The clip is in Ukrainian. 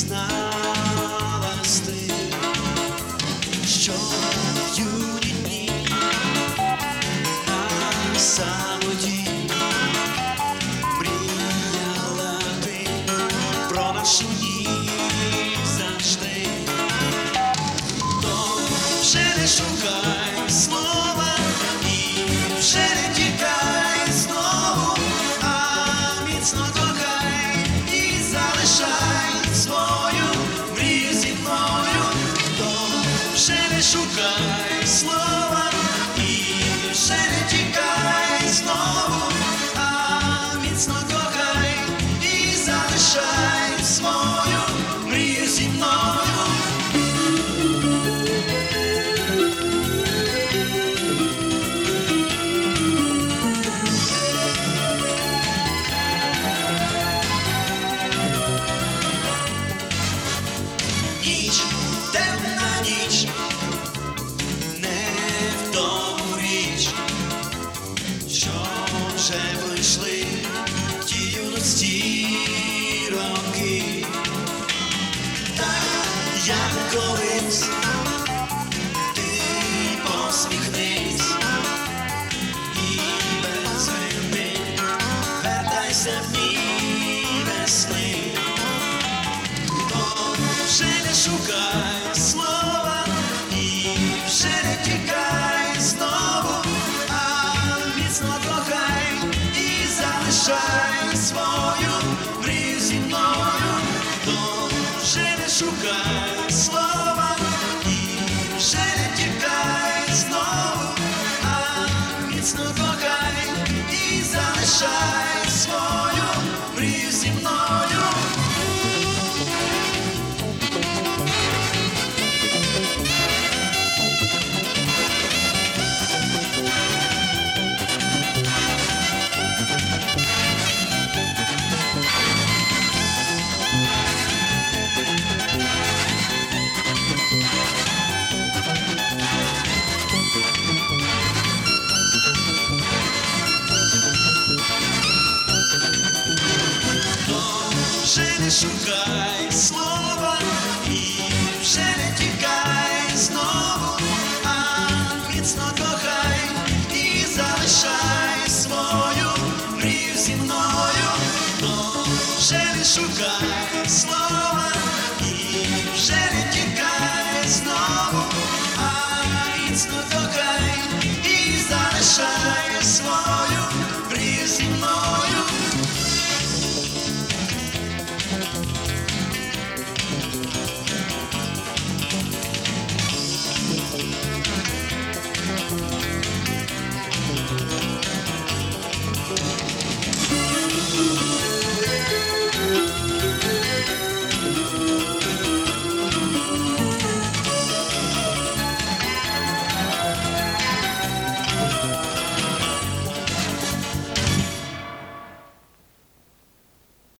зізналась ти, що в юні дні на самоті мріяла ти про нашу. Свою прийшли ті юності роки, так як колись ти посміхнись і без вини вертайся в мій весни, бо вже не шукай слова і вже не тікай знову, а міцно кохай лишай свою мрію зі мною, то вже не шукай слова і вже не тікай знову, а міцно кохай і залишай. шукай слова і вже не тікай знову, а міцно кохай і залишай свою мрію зі мною, то шукай слова.